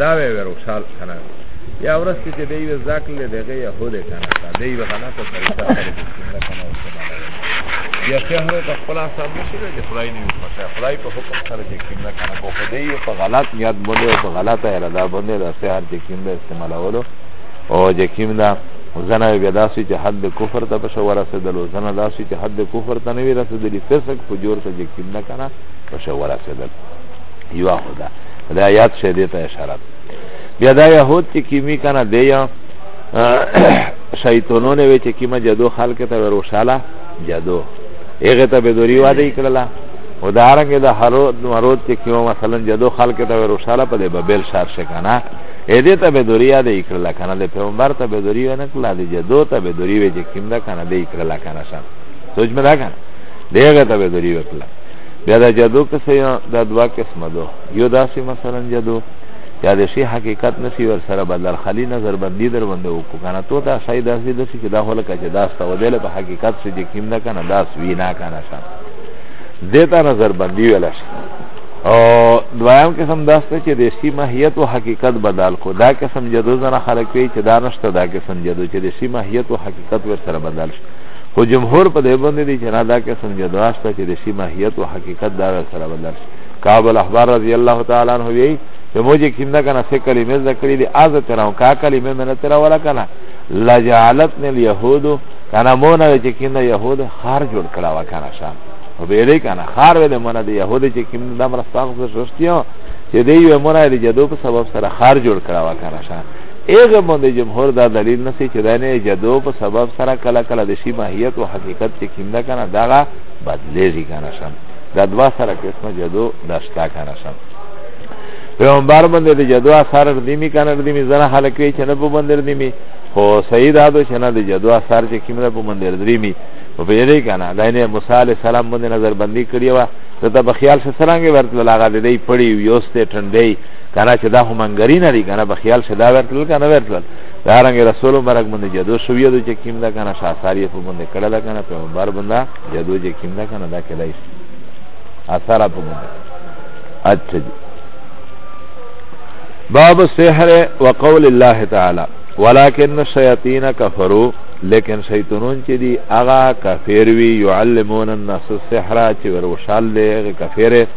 دا وی ورو شال کنه یا ورس چې دی وی ځکل دغه يهود کنه دی وی کنه ته سره سره کنه یا شهر ته خپل حساب نشي چې خدای نه وي خدای په حکم سره چې کینه کنه کو خدای په غلط نیت باندې په غلطه اراده باندې د شهر چې کینه استعمالولو او چې کینه زنه بیا داسې چې حد کفر ته پښه ورسېدلو زنه داسې چې حد کفر ته نه وي رسېدلي فسق فجور ته چې کینه کنه پښه ورسېدل یوا خدا دا آیات شه دې ته اشاره بیا دا یهود چې کیمی کنه دی یا شیطانونه وی چې کیما جادو خلق ته وروشاله جادو هغه ته به دوری واده کړلا او دا رنګ د هرو مرود چې کیما مثلا جادو خلق ته وروشاله په دې ببل شار شه کنه اې دې ته به دوری واده کړلا کنه د پیغمبر ته به دوری ونه کړلا د جادو ته به دوری وی چې کیم دا کنه دې کړلا کنه شان سوچ مې دا کنه دغه ته به دوری وکړه بیا دا جادو که څه دا دوا قسمه دو یو داسې مثلا جادو یا د شي حقیقت نسی ور سره بدل خلی نظر بندي در باندې وکړو کنه تو دا شای داسې د شي چې دا هله کچه داس ته ودل په حقیقت سره چې کیم نه کنه داس وی نه کنه شان دیتا نظر بندي ولا شي او دوایم قسم داسته چې د شي ماهیت او حقیقت بدل کو دا قسم جادو زنه خلک وی چې دانشته دا قسم جادو چې د شي ماهیت او حقیقت ور سره بدل شي خو جمهور په دې باندې دي چې نه دا قسم جدواش ته چې د شی ماهیت او حقیقت دا سره بدل شي کعب الاحبار رضی الله تعالی عنہ وی چې موږ کیم دا کنه څه کلمې ذکرې دي از تر او کا کلمې من تر ولا کنه لا جعلتني اليهود کنه مونږ نه چې کینه يهود خار جوړ کړه وا کنه شان او به دې کنه خار ولې مونږ د يهود چې کیم د مرستاغ زشتیو چې دی یو مونږ د جدو په سبب سره خار جوړ کړه وا کنه شان هغه باندې جمهور دا دلیل نسی چې دا نه جدو په سبب سره کله کله د شی ماهیت او حقیقت چې کینده کنه دغه بدلیږي کنه شم دا دوا سره قسمه جدو داشتا کنه شم پیغمبر باندې د جدو اثر ردیمی کنه ردیمی زنه خلک وی چې نه په باندې ردیمی خو سید ادو چې نه د جدو اثر چې کیمره په باندې ردیمی په پیری کنه دا نه موسی علی السلام باندې نظر بندي کړی و ته به خیال څه څنګه ورته لاغه دی پړی یوسته ټنډی کنه چې دا هم انګری نه دی کنه په خیال شدا ورتل کنه ورتل دا رنګ رسول مبارک باندې جادو شوی دی چې کیم دا کنه شاساری په باندې کړه دا کنه په بار باندې جادو چې کیم دا کنه دا کله شي اثر په باندې اچھا جی باب السحر وقول الله تعالی ولكن الشياطين كفروا لیکن شیطانون چې دی هغه کافر وی يعلمون الناس السحر چې ور وشال دی کافر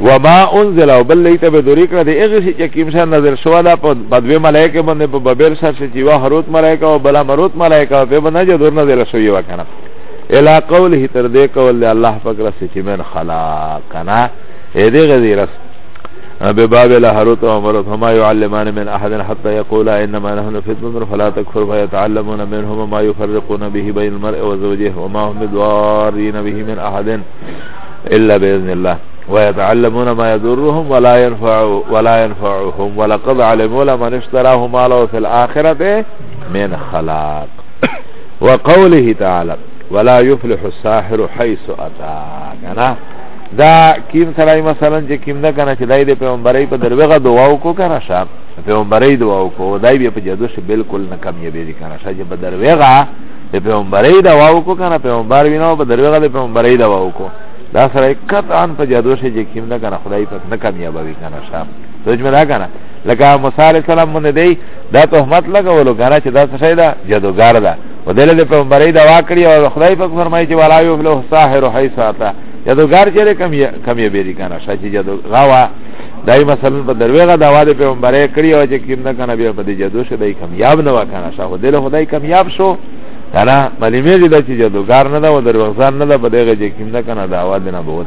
وما انزل او بل لیت به دوری کړه د هغه شي چې کوم شان نظر شو دا په بدوی ملائکه باندې په ببر سر شي چې واه روت ملائکه او بلا مروت ملائکه په باندې جو دور نظر شو یو کنه الا قوله تر دې قول الله پاک رسې چې من خلقنا اې دې غزي رس بباب الهروت ومروت هما يعلمان من احد حتى يقولا انما نحن فتنه فلا تكفر فيتعلمون منهما ما يفرقون به بين المرء وزوجه وما هم بضارين به من احد الا باذن الله ويتعلمون ما يضرهم ولا ينفع ولا ينفعهم ولقد علموا لمن اشتراه ما له في الاخره من خلاق وقوله تعالى ولا يفلح الساحر حيث اتى کنه دا کیم سړی مثلا چې کیم نه کنه چې دای د پیغمبري په دروغه دعا وکړو کنه شاب پیغمبري دعا وکړو دای بیا په جادو شي بالکل نه کامیابی دي کنه شاجه په دروغه د پیغمبري دا واو کو کنه پیغمبر ویناو په دروغه د پیغمبري دا واو کو دا سره قطعا په جادو شي چې کیم نه کنه خدای پاک نه کامیاب وي کنه شام سوچ مې دا کنه لکه موسی عليه السلام مونږ دی دا تهمت لګولو کنه چې دا څه شي دا جادوګر ده و دله د پیغمبري دا واکړي او خدای پاک فرمایي چې ولا یو له ساحر حیث اتا جادوګر چې کم کم یې بیری کنه شاجي جادو غوا دای مثلا په درویغه دا واده په مبارې کړی او چې کیم نه کنه بیا په دې جادو شه دای کامیاب نه وکنه شاه دې له خدای کامیاب شو کنه ملي مې دې چې جادوګار نه دا و دروغزان نه دا په دې چې کیم نه کنه دا واده نه بوت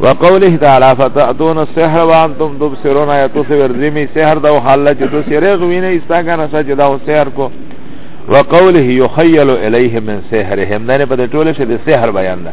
وقوله تعالی فتاتون السحر وانتم تبصرون ایتو سے ورزمی سحر دا حال چې تو سره غوینه استا کنه سچ دا سحر کو وقوله يخيل اليه من سحرهم دا نه په ټوله شه د سحر بیان ده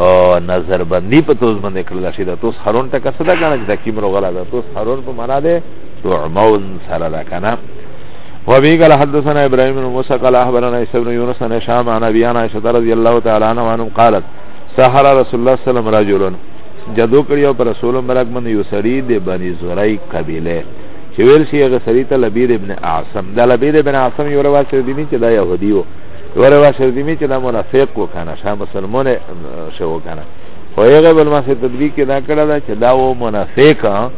او نظر بندی په توس باندې کړل شي دا توس هارون ته کسه دا کنه چې دا کیمرو غلا دا توس هارون په معنا ده تعمون سره دا کنه وابي قال حدثنا ابراهيم بن موسى قال اخبرنا عيسى بن يونس عن هشام عن ابي انا عائشه رضي الله تعالى عنها قالت سحر رسول الله صلى الله عليه وسلم رجل جدو کړی او پر رسول مبارک باندې یو سړی د بنی زورای قبیله چې ویل شي هغه سړی ته لبیر ابن اعصم دا لبیر ابن اعصم یو روایت دی چې دا يهودي وو وره واسه دې می چې دا منافق وکنه شاه مسلمان شو وکنه خو هغه بل ما سه تدبیق نه کړل چې دا و منافق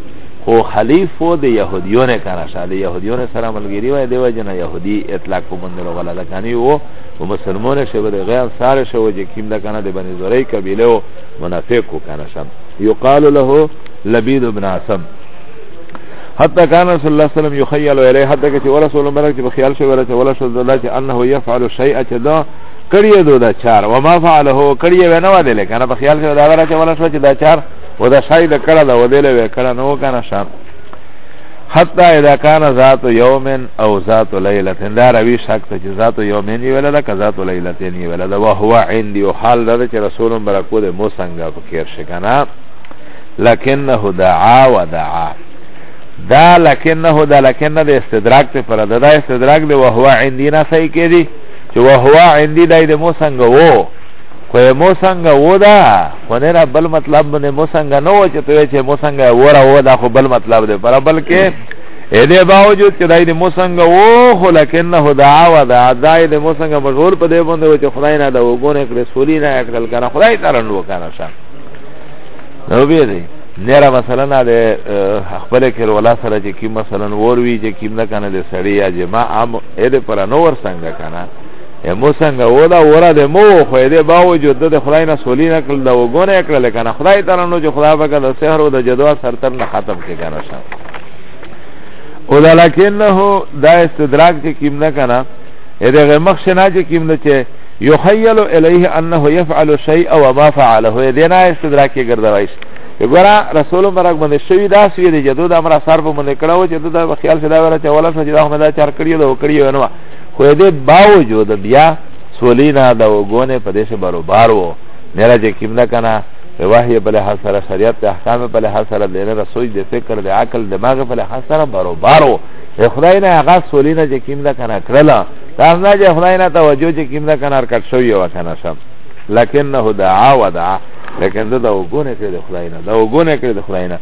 خو خلیف و د يهوديون کنه شاه د يهوديون سره ملګری و دی وجنه يهودي اطلاق کو مندلو ولا د کني و مسلمان شه به غیر ساره شه و چې کیم د کنه د بني زوري قبيله و منافق کو کنه شاه یقال له لبید ابن عاصم حتى كان صلى الله عليه وسلم يخيل اليه حتى كتي ولا صلى الله عليه وسلم خيال شو ولا ولا شو ذات انه يفعل شيئا كذا کړی دو دا چار و ما فعله کړی و نه وله لکنه په خیال کې دا راځي ولا شو چې دا چار و دا شای د کړه دا ودل و کړه نو کنه شام حتی اذا کان ذات یوم او ذات لیلۃ دا روی شک ته ذات یوم نی ولا دا که ذات لیلۃ نی ولا دا وهو عندي او حال دا چې رسول برکو د مو څنګه فکر شکنه لکنه دعا و دعا دا لکنه دا لکنه دا استدراک ته پر دا, دا استدراک دی وهو عندي نه صحیح کې دی چې وهو عندي دا د مو څنګه وو خو مو څنګه وو دا خو نه بل مطلب باندې مو څنګه نه و چې ته چې مو څنګه وره وو دا خو بل مطلب دی پر بل کې اې دې باوجود چې دای دې مو څنګه وو خو لکنه دعا و دعا دای دې مو څنګه مشغول په دې باندې چې خدای نه دا وګونه کړې سولي نه کړل کنه خدای تعالی نو کنه نو بیا دی نره مثلا د خپل کر ولا سره چې کی مثلا ور وی چې کی نه کنه د سړی یا جما عام اې د پر نو ور څنګه کنه ا مو څنګه ولا ور د مو خو دې باوجود د خدای نه سولین کړل دا وګونه کړل کنه خدای تعالی نو چې خدای به د سحر او د جدوا سرتر نه ختم کې کنه شه او لکنه دا استدراک چې کیم نه کنه اې د مخ شنه چې کیم نه چې یخیل الیه انه یفعل شیء وما فعله دینا استدراک کې ګرځوایس ګورا رسول مبارک باندې شوی دا سوی دی جدو د امر اثر په باندې کړو چې دا خیال شدا ورا چې ولا شو چې دا هم دا چار کړی دا وکړی ونو خو دې باوجود بیا سولینا دا وګونه په دې سره برابر وو میرا چې کیمدا کنه وحی په لحاظ سره شریعت د احکام په لحاظ سره د رسول د فکر د عقل دماغ په لحاظ سره برابر وو خدای نه هغه سولینا چې کیمدا کنه کړلا تاسو نه چې خدای نه توجه چې کیم دا کنار کټ شو یو کنه سم لکنه دعا ودعا لیکن دا وګونه کې د خدای نه دا وګونه کې د خدای نه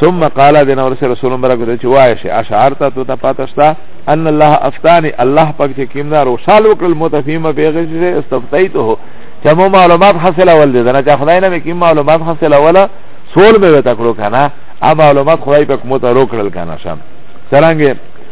ثم قال دین اور سے رسول برک دے چوا ہے اشعار تا تو تپاتشتا ان اللہ افتانی اللہ پاک چ کیم دار وصال وکل متفیم بیغش سے استفتیته چمو معلومات حاصل اول دے نہ چا خدای نے کیم معلومات حاصل اولا سول میں وتا کرو کنا ا معلومات خدای پاک مت روکل کنا شام سرانگے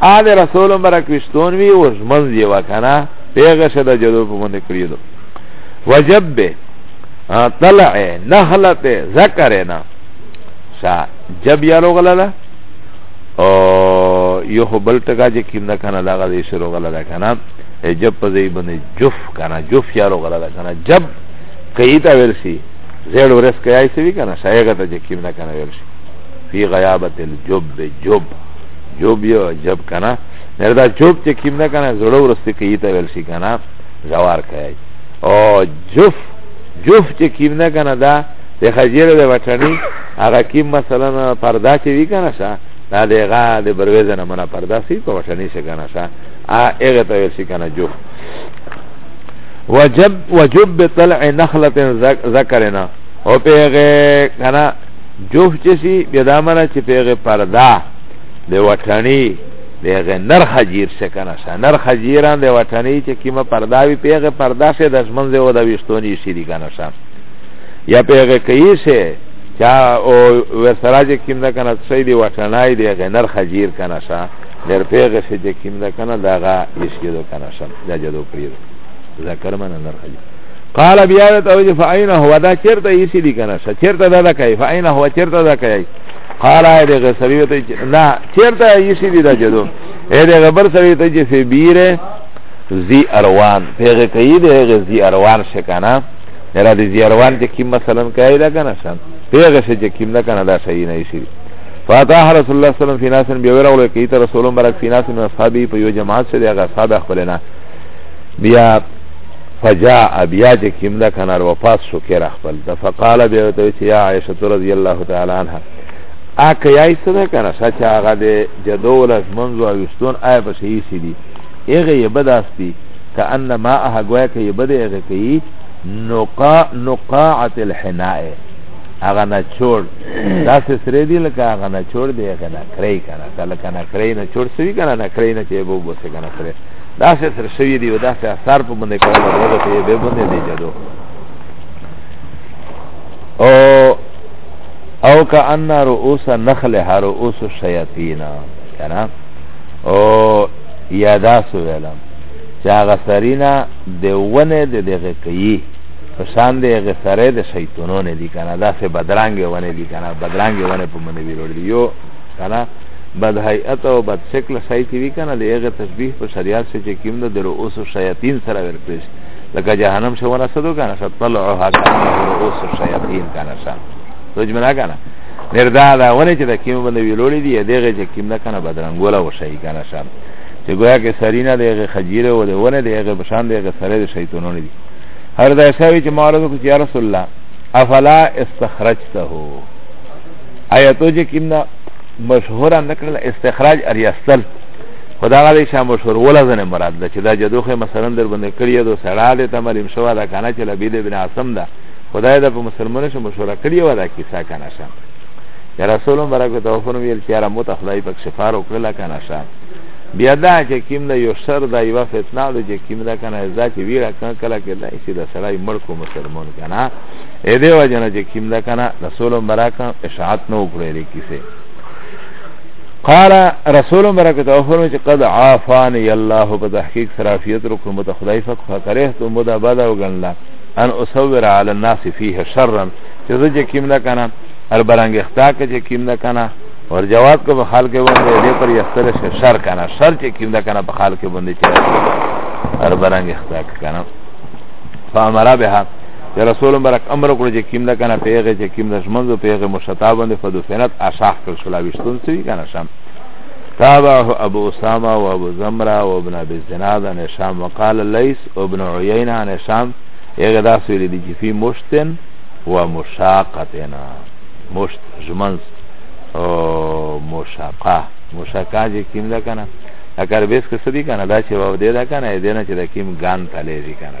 آد رسول مبرک وشتون وی و جمن دی وکنا پیغه شد جدو په مونږ کړی دو وجب به طلع نخلت ذکرنا شا جب یارو غلالا او یو خو بل ټکا چې کیم نه کنه داغه دې شروع غلا ده کنه جب په ځای باندې جف کنه جف یارو غلا ده کنه جب کئی تا ویل شي زیړ ورس کای سی وی کنه شایګه ته چې کیم نه کنه ویل شي فی غیابت الجب جب جوب یو عجب کنه مر دا جوب چې کیم نه کنه زړه ورسته کوي ته ویل شي کنه جوار کوي او جوف جوف چې کیم نه کنه دا د خجیر د وټنی هغه کیم مثلا پردا چې وی کنه شا دا دغه د برویز نه منا پردا سی په وټنی شي کنه شا هغه ته ویل شي کنه جوف وجب وجب طلع نخلة ذکرنا او پیغه کنه جوف چه سی بیا دا منا چه پیغه پرده ده وطنی دیغه نرخ جیر سه کنه سه نرخ جیران ده وطنی چه کما پرده وی پیغه پرده سه دست منزه و ده ویستونی سی دی کنه سه یا پیغه کئی سه چا او ورسرا چه کم ده کنه سی دی وطنی دیغه نرخ جیر کنه سه در پیغه سه چه کم ده کنه داغا ایسی دو کنه سه دا جدو پریدو ذکر من نرخ جیر قال بیا ته وجه فاین هو دا چرته یې سړي کنه چرته دا دا کوي فاین هو چرته دا کوي قال اې دغه سړي ته نه چرته یې سړي دا جدو اې دغه بر سړي ته چې فی بیره زی اروان پیغه کوي دغه زی اروان شکنه را دې زی اروان چې کیم مثلا کوي دا کنه شان پیغه چې کیم نه کنه دا صحیح نه شي فاتح رسول الله صلی الله علیه وسلم فیناسن بیوره ولې کیته رسول مبارک فیناسن اصحابي په یو جماعت سره هغه اصحاب خپلنا بیا فجاء بیا چې کیم ده کنار وفاس شو کیرا خپل ده فقال بیا ته چې یا عائشه رضی الله تعالی عنها ا کیای څه ده کنه سچ هغه ده جدول از منځو اوستون آی په شی سی دی هغه یې بداستی کأن ما هغه گویا کې یې بده هغه کی نقا نقاعه الحناء هغه نه چور دا څه سره دی لکه هغه نه چور دی هغه نه کړی کنه لکه نه کړی نه چور سوي کنه نه کړی نه چې بو بو څه کنه سره داسې سر شوي دي او داسې اثار په باندې کړل او دغه په به باندې دی جدو او او کأن رؤوس نخلها رؤوس الشیاطین کنه او یادا سو ویلم چې هغه سرینا د ونه د دغه کوي په شان د هغه سره د شیطانونو دي کنه داسې بدرنګ ونه دي کنه بدرنګ ونه په منوي ور دي یو کنه بد هيئت او بد شکل شای چې وی کنه د هغه تشبیه په شریعت سره چې کیم د رؤوس الشیاطین سره ورکړي لکه جهنم شو نه سدو کنه شطلعها کنه رؤوس الشیاطین کنه شا رجمنا کنه نردا دا ونه چې د کیم باندې ویلوړي دی دغه چې کیم نه کنه بدرنګوله وشي کنه شا چې گویا کې سرینه دغه خجیره و ده ونه دغه بشان دغه سره د شیطانونو دی هر دا شاوی چې مارو کو چې رسول الله افلا استخرجته آیتو چې کوم ده مشهوره نه کړل استخراج اریستل خو دغه دی چې مشهوروله ځنې مراد ده چې دا جدوخې مثلا در باندې کړي د سړا دی ته مریم شوه ده که نه چې لبید بن عاصم ده خدای ده په مسلمانو شه مشهوره کړې وه دا کیسه که نه شه یا رسول مبارک ته وفن ویل چې یاره موته خدای پک شفار وکړله که نه شه بیا دا چې کیم ده یو شر ده یوه فتنه ده چې کیم ده که نه دا چې ویړه کله کېدای شي د سړی مړ کو مسلمان که نه اې دې وجه نه چې کیم ده کنه رسول مبارک اشاعت نه وکړي دې کیسه قال رسول مبارک ته فرمایي چې قد عافاني الله په تحقیق سرافیت رکو مت خدای فق فقره ته مدا بد او ګنلا ان اصور علی الناس فيه شرا چې زه چې کیم ده کنه هر برنګ اختا کې چې کیم ده کنه اور جواب کو په خال کې باندې دې پر یستر شر کنه شر چې کیم ده کنه په خال کې باندې چې هر برنګ اختا کنه فامر بها چې رسول مبارک امر وکړ چې کیم ده کنه پیغه چې کیم ده شمنځو پیغه مشتا باندې فدفنت اشاح کړ شو لا وشتون سوي کنه شم تابعه ابو اسامه و ابو زمره و ابن ابي زناد عن هشام وقال ليس ابن عيينه عن هشام هغه دا سوي دي چې فی مشتن و مشاقتنا مشت جمنز او مشاقه مشاقه چې کیم ده کنه اکر بیس که سدی کنه دا چې واو دی دا کنه دینه چې د کیم ګان تلې دي کنه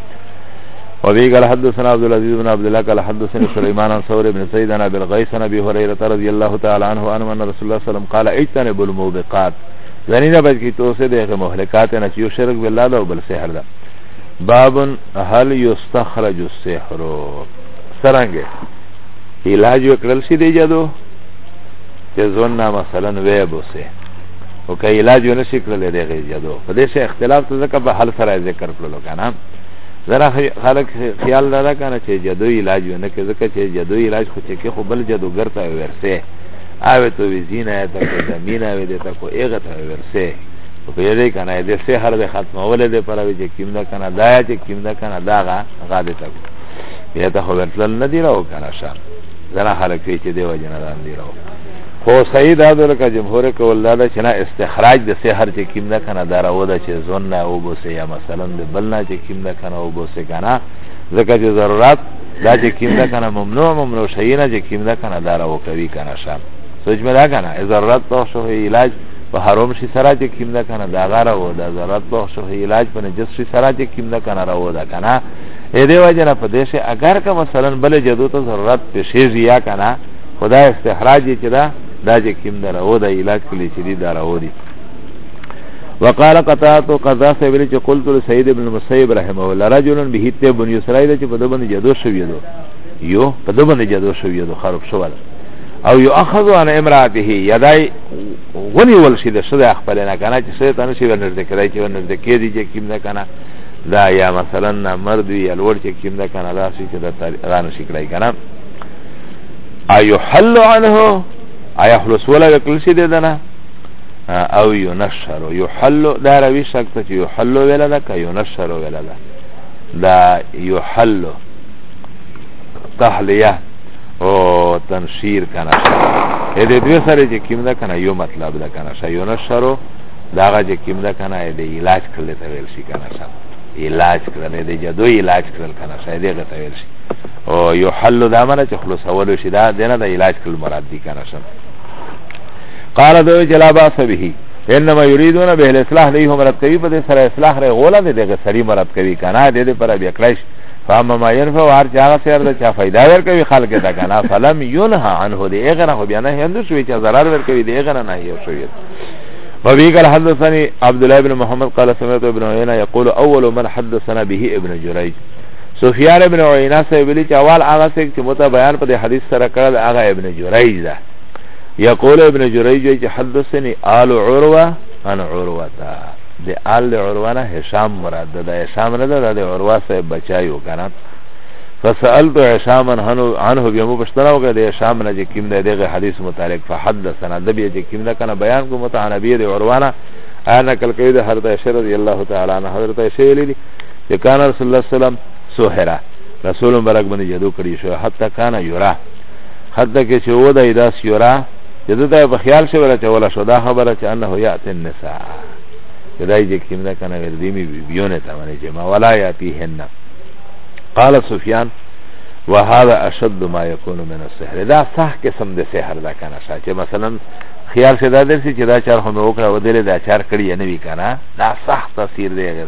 وبه قال حدثنا عبد العزيز بن عبد الله قال حدثنا سليمان عن ثور بن سعيد عن ابي الغيث عن ابي هريره رضي الله تعالى عنه ان رسول الله صلى الله عليه وسلم قال اجتنبوا الموبقات یعنی نه بچ کی تو سے دیکھ مہلکات نہ چیو شرک بالله دا بل سحر دا باب هل یستخرج السحر سرنگ علاج وکړل شي دی جادو چې زون نه مثلا ویب وسه او که علاج ونشي کړل دی جادو په دې سه اختلاف ته ځکه په حل سره ذکر کړل کنه زرا خلک خیال دادا کنه چې جدو علاج نه کې ځکه چې جدو علاج خو چې کې خو بل جدو ګرته ورسه آوه تو وی زینا ہے تکو زمین آوه دی تکو ایغه تا ورسه او په یده کنه دې سه هر دې ختم اول دې پر وی چې کیم دا کنه دا چې کیم دا کنه دا غا غا دې تکو بیا ته خو ورتل نه دی راو کنه شان زرا خلک چې دې وجنه دان دی راو خو صحیح دا ده لکه جمهور کول دا ده چې نه استخراج د سحر چې کیم ده کنه دا راو ده چې زون نه او بوسه یا مثلا د بل نه چې کیم ده کنه او بوسه کنه ځکه چې ضرورت دا چې کیم ده کنه ممنوع ممنوع شي نه چې کیم ده کنه دا راو کوي کنه شام سوچ مې دا کنه ضرورت په شو علاج په حرام شي سره چې کیم ده کنه دا غره و دا ضرورت په شو علاج په نجس شي سره چې کیم ده کنه راو ده کنه اې دی وجه نه په دې شي اگر که مثلا بل جدو ته ضرورت پېښېږي یا کنه خو دا استحراج چې دا دا چې کیم دا راو دا علاج کلی چې دی دا راو دی وقال قطعت قضا سویل چې قلت لسید ابن المسیب رحمه الله رجل به تب بن اسرائیل چې په دبن جدو شوی دو یو په دبن جدو شوی دو خراب شوال او یو اخذ عن امراته یدای غنی ول شي د شدا خپل نه کنه چې سید ان شي ورنځ کړای چې ورنځ کې دی چې کیم نه کنه دا یا مثلا مرد وی الور چې کیم نه کنه دا شي چې دا رانه شي کړای کنه ايو حل عنه ايا خلص ولا وکل شي ددنه او یو نشر یو حل دا روي شکته چې یو حل ولا ده که یو نشر ولا ده دا یو حل تحلیه او تنشیر کنه اې دې دوی سره چې کیم ده کنه یو مطلب ده کنه شا یو نشر دا غا چې کیم ده کنه دې علاج کړل ته ویل شي کنه شا علاج کړل دې جدو علاج کړل کنه شا دې غته ویل شي او یو حل دا منه چې خلاصولو شي دا دینه د علاج کول مراد دي کنه شم قال دو جلا باس به انما یریدون به الاصلاح دی هم مراد کوي په دې سره اصلاح ره غولا دې دغه سړی مراد کوي کنه دې دې پر بیا کړش فاما ما ينفع وار چا سر د چا فائدہ ور کوي خلق ته کنه فلم ينها عنه دې اغه نه بیا نه هندو شوی چې zarar ور کوي دې اغه نه نه یو شوی وفي قال حدثني عبد الله بن محمد قال سمعت ابن عيينة يقول أول من حدثنا به ابن جريج سفیان ابن عینه سره ویلي چې اول هغه څه چې مت بیان په حدیث سره کړل هغه ابن جریج ده یقول ابن جریج چې حدثني آل عروه عن عروه د آل عروه نه هشام مراد ده هشام نه ده د عروه سره بچایو کنه فسألت عشام عنه بیمو پشتنا وکړه د عشام نه چې کیم ده دغه حدیث متعلق فحدثنا د بیا چې کیم ده کنه بیان کوم ته نبی د عروه نه انا کل کید حضرت عائشہ رضی اللہ تعالی عنہ حضرت عائشہ ویلی چې کان رسول الله صلی الله علیه وسلم سوهرا رسول مبارک باندې جادو کړی شو حتی کان یورا حتی کې چې و د داس یورا چې دته په خیال شو ولا چې ولا شو دا خبره چې انه یات النساء کدای چې کوم دا کنه ور دې می بیونه ته باندې چې ما ولا یاتیهن قال سفیان وهذا اشد ما يكون من السحر دا صح قسم د سحر دا کنه چې مثلا خیال سے دا درسی چې دا چار هم وکړه ودلې دا چار کړی نه وی کنه دا صح تاثیر دی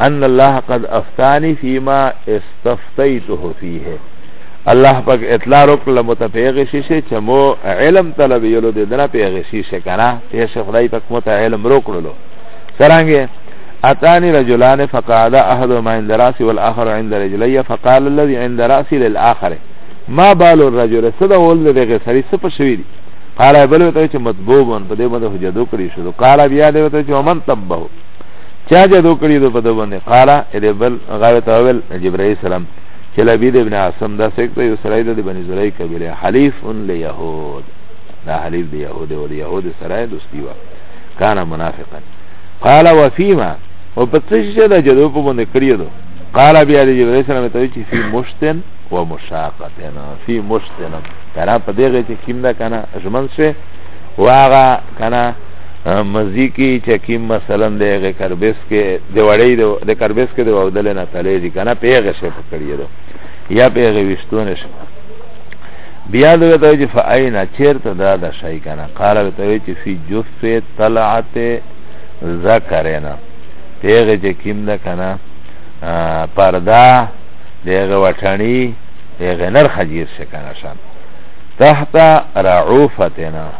ان الله قد افتانی فيما استفتيته فيه الله پاک اطلاع وکړه متفیغ شي شي چې مو علم طلب یلو د دنا پیغ شي شي کنه ته شي خدای پاک مت علم روکړلو سرانګه اتاني رجلان فقعد احدهما عند راسي والاخر عند رجلي فقال الذي عند راسي للاخر ما بال الرجل صدا ول دغه سری څه پښوی دي قال بل وته چې مطبوبون په دې باندې حجدو کړی شو قال بیا دې وته چې ومن تبه چا جادو کړی دو په دبنه قالا اده بل غاوت اول جبرائیل سلام چې لبید ابن عاصم دا سکت یو سرای د بنی زرای قبیله حلیف لیهود دا حلیف دی یهود او یهود سرای دوستی وا کان منافقا قال وفيما او پتش دا جادو په باندې کړی دو قال بیا دی جبرائیل سلام ته چې فی مشتن و مشاقتن فی مشتن کرا په دغه چې کیم دا کنه ژمن شه واغه کنه مزی کی چه کیم مثلا د هغه کربس کې د وړی د کربس کې د وودل نه تلې دي کنه په هغه شی پکړی دو یا په هغه وشتونه شي بیا دوی ته چې فاینا چیرته دا د شی کنه قال ته وی چې فی جفه طلعت ذکرنا په هغه چې کیم ده کنه پردا د هغه وټانی د هغه نر خجیر شي کنه شان تحت رعوفتنا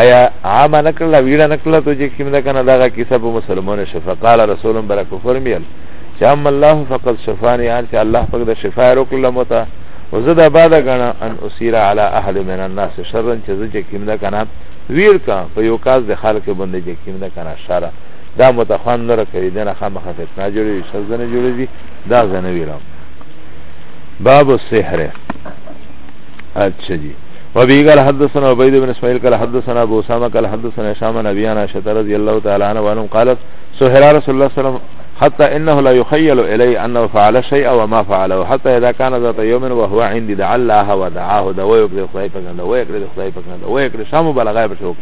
آیا عام نه کړل ویړه نه کړل ته چې کوم ده کنه دغه کیسه په مسلمانو شو فقال رسول برک فرمیل چې اما الله فقد شفاني ان چې الله پاک د شفا وکړل متا وزدا بعد غنا ان اسیر علی احد من الناس شرن چې زه چې کوم ده کنه ویر کا په یو کاز د خلک باندې چې کوم ده کنه شر دا متخوان نه کوي دنه خامخه فتنه جوړي شر زنه جوړي دا زنه ویرم باب السحر اچھا جی وبه قال حدثنا عبيد بن اسماعيل قال حدثنا ابو اسامه قال حدثنا هشام بن ابي عائشه رضي الله تعالى عنها وانهم قالت سهر رسول الله صلى الله عليه وسلم حتى انه لا يخيل الي انه فعل شيئا وما فعله حتى اذا كان ذات يوم وهو عندي دعا الله ودعاه دعوه يقضي خدای په کنده وای کړی خدای په کنده وای کړی شامو بلغای په شوک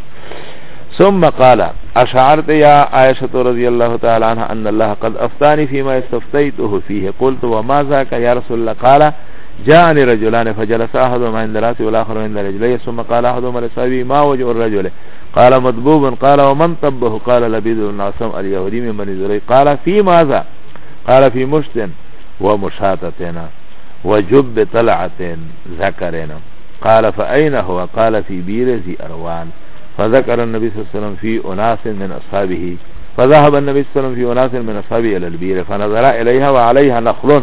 ثم قال اشعرت يا عائشه رضي الله تعالى عنها ان الله قد افتاني فيما استفتيته فيه قلت وما ذاك يا رسول الله قال جاءني رجلان فجلس احدهما عند راسي والاخر عند رجلي ثم قال احدهما لصاحبه ما وجه الرجل قال مضبوب قال ومن طبه قال لبيد بن عاصم اليهودي من بني زريق قال في ماذا قال في مشت ومشاتتنا وجب طلعة ذكرنا قال فأين هو قال في بير ذي أروان فذكر النبي صلى الله عليه وسلم في أناس من أصحابه فذهب النبي صلى الله عليه وسلم في أناس من أصحابه إلى البير فنظر إليها وعليها نخل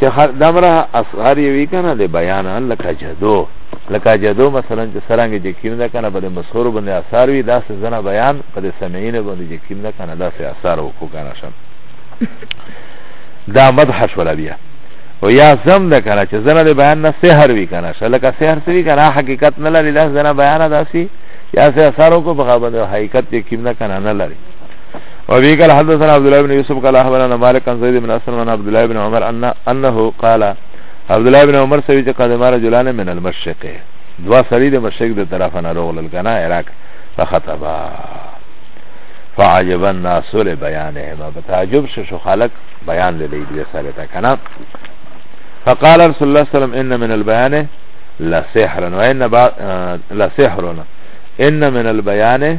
چې هر دمره اصغر یې وي که نه د بیان لکه جدو لکه جدو مثلا چې څرنګه چې کیم ده که نه په د مسهورو باندې اثار وي داسې ځنه بیان په د سمعینو باندې چې کیم ده که نه داسې اثار وکړو که نه شم دا مدح شوله بیا و یا زم ده که نه چې ځنه د بیان نه سحر وي که نه شه لکه سحر څه وي که نه حقیقت نه لري داسې ځنه بیانه داسې یا سه اثار وکړو په هغه باندې حقیقت چې کیم ده که نه نه لري وابي قال حدثنا عبد الله بن يوسف قال اخبرنا مالك عن زيد بن اسلم عن عبد الله بن عمر ان انه قال عبد الله بن عمر سوي چې قدم رجلان من المشرق دوا سړي د مشرق د طرف نه رغلل کنه عراق فخطبا فعجب الناس لبيانهما بتعجب شو خلق بيان لدي دي سره تا کنه فقال رسول الله صلى الله عليه وسلم ان من البيان لسحر وان لا سحر ان من البيان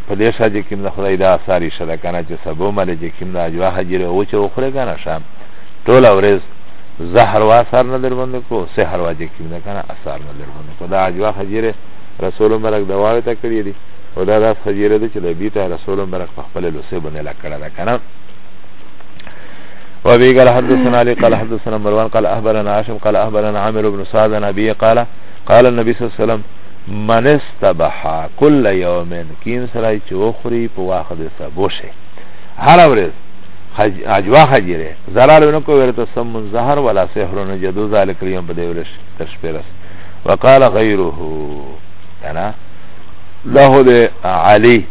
په دې شا چې کوم د خدای دا اثار یې شته کنه چې سبو مله چې کوم د اجوا حجره او چې وخوره کنه شام ټول ورځ زهر وا اثر نه در باندې کو سحر وا چې کوم کنه اثر نه در باندې کو دا اجوا حجره رسول مبارک دواوی ته کړی دی او دا داس حجره ده چې د بیته رسول مبارک په خپل لوسه باندې لا کړه ده کنه وابي قال حدثنا علي قال حدثنا مروان قال اخبرنا هاشم قال اخبرنا عامر بن سعد عن ابي قال قال النبي صلى الله عليه وسلم من استبح كل يوم کیم سره چې وخوري په واخه د سبو شي هر ورځ اجوا خجره زلال نو کو ورته سم زهر ولا سحر نو جدو ذلک اليوم بده ورش تشپرس وقال غيره انا له ده علي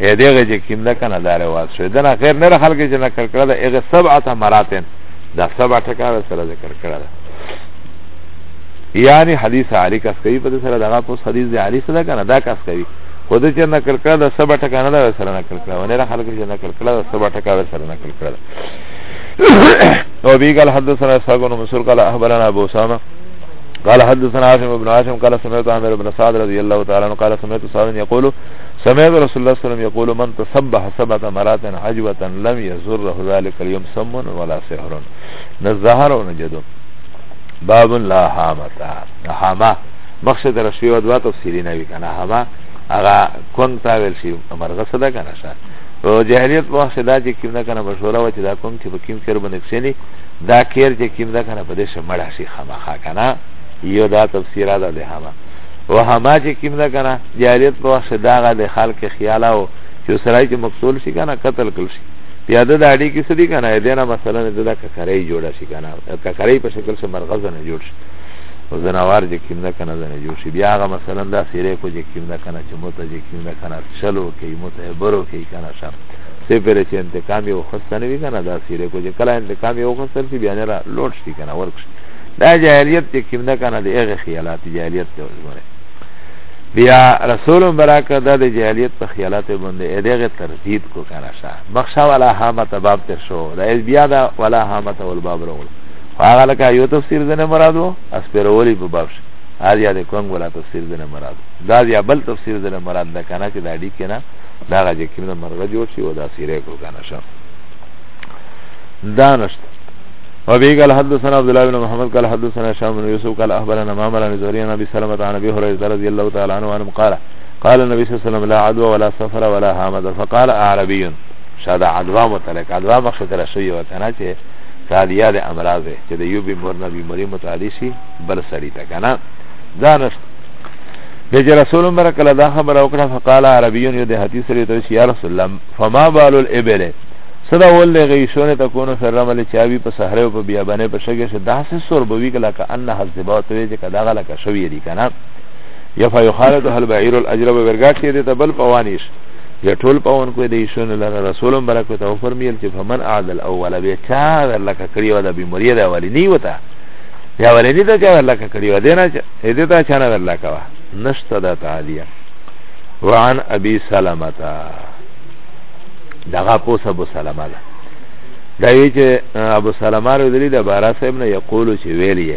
اې دغه چې کیم ده کنه دار واس شو دنا غیر نه خلک چې نه کړ کړه ده اغه سبعه مراتن دا سبعه ټکا سره ذکر کړه یعنی حدیث علی کس کوي په سره دغه پوس حدیث دی علی سره کنه دا کس کوي خو د چې نقل کړه د سبا ټکا نه دا سره نقل کړه ونه را خلک چې نقل کړه د سبا ټکا ور سره نقل کړه او بي قال حدثنا اسحاق بن منصور قال اخبرنا ابو اسامه قال حدثنا عاصم بن عاصم قال سمعت عامر بن سعد رضي الله تعالى عنه قال سمعت سعد يقول سمعت رسول الله صلى الله عليه وسلم يقول من تسبح سبع مرات عجبة لم يزره ذلك اليوم سم ولا سحر نزهر ونجد باب لا حامتا حاما مخشه در شوی و دوا تفسیری نوی کنه حاما اغا کنگ تاویل شی مرغه صدا کنه شا و جهلیت په وخت دا چې کیم نه کنه مشوره و چې دا کوم چې په کیم کېر باندې کښېني دا کېر چې کیم نه کنه په دې شه مړه شي خامخا کنه یو دا تفسیر ده د حاما و حاما چې کیم نه کنه جهلیت په وخت دا غا د خلک خیال او چې سړی چې مقتول شي کنه قتل کړ شي پیاده د اړیکې سړي کنه دې نه مثلا دغه ککرې جوړه شي کنه ککرۍ په شکل شه مرغه ځنه جوړ شي او ځناوار چې کیم ده کنه ځنه جوړ شي بیا هغه مثلا دا سیرې کو چې کیم ده کنه چې موته چې کیم ده کنه چلو کوي موته برو کوي کنه شم سه پر چې انتقام یو خسته نه وي کنه دا سیرې کو چې کله انتقام یو خسته شي بیا نه را لوټ شي کنه ورک شي دا جاهلیت چې کیم ده کنه د هغه خیالات جاهلیت ته ورغله بیا رسول برکت د جاهلیت په خیالات باندې دغه تردید کو کنه مخشا ولا حامت باب تر شو دا ایز بیا دا ولا حامت ول باب راول خو هغه لکه یو تفسیر دنه مرادو اسپیرولی په باب شي هر یاد کوم ولا تفسیر دنه مراد دا یا بل تفسیر دنه مراد نه کنه چې دا دی کنه دا غږی کنه مرغه جوړ شي او دا سیره کو کنه شو دا نشته وبه قال حدثنا عبد الله بن محمد قال حدثنا هشام بن يوسف قال اخبرنا معمر عن زهري عن ابي سلمة عن ابي هريره رضي الله تعالى عنه قال قال النبي صلى الله عليه وسلم لا عدوى ولا سفر ولا هامد فقال اعربي شاده عدوى متعلق عدوى مقصد رسوي وكنا چه تعاليا ده امراض ده چه ده يو بمرنا بمري متعالي شي بل سري تكنا دانست ده چه رسول الله کلا دا خبر وکړه فقال عربي يو ده حديث سري تو يا رسول الله فما بال الابل صدا ول غي شونه تكون في الرمل چاوي په صحرا او په بيابانه په شګه شه داسې سور بوي کلا که انها الزبات وي چې کدا غلا کا شوي دي کنه یا فیخالت هل بعیر الاجر به ورګاټ کې دې ته بل پوانیش یا ټول پون کو دې شون لره رسول مبارک ته او فرمیل چې فمن اعد الاول به چا لکه کړی و دا بیماری دا ولی نی وتا یا ولی نی دا چا لکه کړی و دې نه دې ته چا نه لکه وا نشته دا تعالیه وعن ابي سلمة دغه پوس ابو سلمة دا وی چې ابو سلمة رضی الله عنه بارا صاحب نه یقول چې ویلی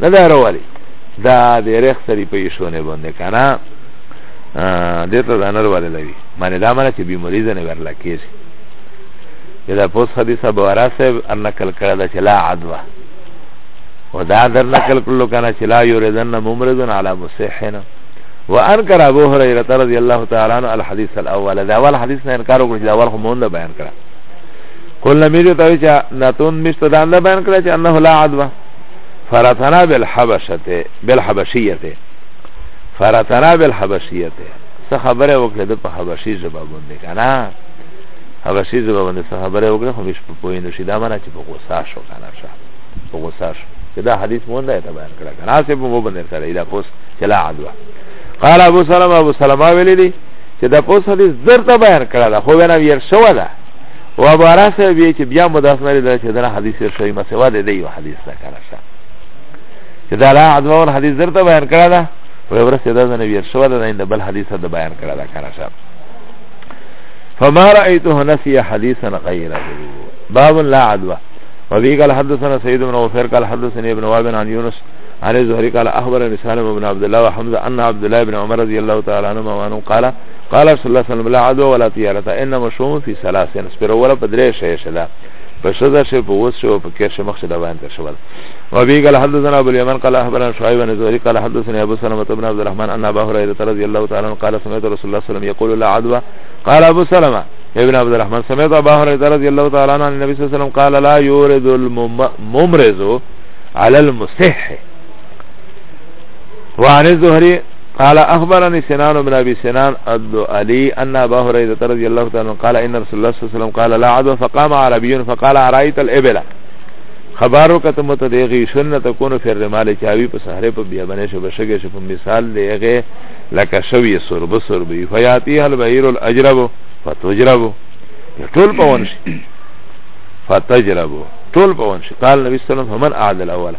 نه دا روالي دا د رخ سری په یشونه باندې کنه دته دا نر والي لوي معنی دا معنی چې بي مریض نه ورلا کیږي دا پوس حدیث ابو راسب ان نقل کړه دا چې لا عدوا و دا در نقل کړلو کنه چې لا یوردن ممرضن علی مصحنا وانکر ابو هريره رضی الله تعالی عنہ الحديث الاول دا اول حدیث نه انکار وکړ چې دا اول هم نه بیان کړه کله مې ته چې ناتون مشتدان نه بیان کړه چې انه لا عدوا فرتنا بالحبشته بالحبشیته فرتنا بالحبشیته څه خبره وکړه د په حبشي ژبه باندې کنه حبشي ژبه باندې څه خبره وکړه خو مش په پوینو شي دا معنی چې په غوسه شو کنه شه په غوسه شو چې دا حدیث مونږ ته بیان کړه کنه سه په مو باندې سره اله پوس چلا عدوا قال ابو سلمہ ابو سلمہ ویلی دی چې دا پوس حدیث درته بیان کړه خو ونه ویر شو ده و بارا سره بیا چې بیا مداس نه لري چې دا حدیث شوی ما سوا دی یو حدیث دا کنه شه چې دا لا عدوان حدیث درته بیان کړه دا و ورسې دا نه ویر شو دا نه بل حدیث د بیان کړه دا کنه شه فما رأيته نسي حديثا غيره باب لا عدوى وبه قال حدثنا سيد بن غفير قال حدثني ابن وابن عن يونس عن الزهري قال أخبرني سالم بن عبد الله وحمزة أن عبد الله بن عمر رضي الله تعالى عنهما وأنه قال قال رسول الله صلی الله علیه وسلم لا عدو ولا طيارته انما شوم في ثلاثين سپر ولا پدرې شې شدا فشذا شي په وس شو په کې شي مخشه دا بیان شو وبي قال حدثنا ابو اليمن قال اخبرنا شعيب بن زهري قال حدثنا ابو سلمة بن عبد الرحمن ان ابا هريره رضي الله تعالى عنه قال سمعت رسول الله صلى الله عليه وسلم يقول لا عدوى قال ابو سلمة ابن عبد الرحمن سمعت ابا هريره رضي الله تعالى عنه النبي صلى الله عليه وسلم قال لا يورد الممرز على المصح وعن الزهري قال اخبرني سنان بن ابي سنان الدؤلي ان ابا هريره رضي الله تعالى عنه قال ان رسول الله صلى الله عليه وسلم قال لا عدو فقام عربي فقال ارايت الابل خبرو کته مت دی غي شن تكون في الرمال چاوي په سهره په بیا باندې شو بشګه شو په مثال دی غي لکه شوی سرب سرب فياتي هل بهير الاجرب فتجرب ټول پون شي فتجرب ټول پون شي قال نبی صلی الله عليه وسلم فمن اعدل اوله